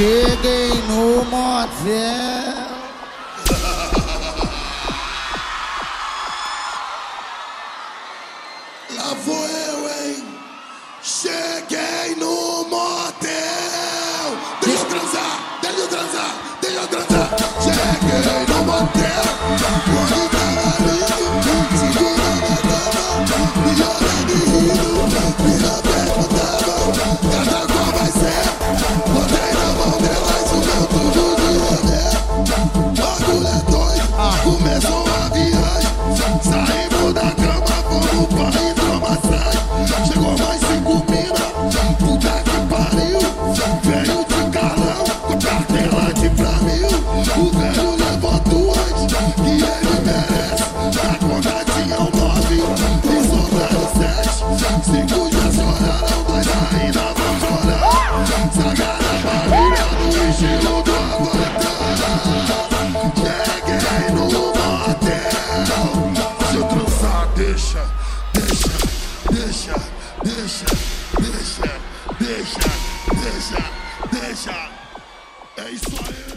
Cheguei no motel. Lá vou eu, hein? Cheguei no motel. Deixa eu transar, deixa eu transar, deixa eu transar. Cheguei no motel. Quando tava lindo, segurando a dama, me olhando deixa, deixa, deixa. É isso aí.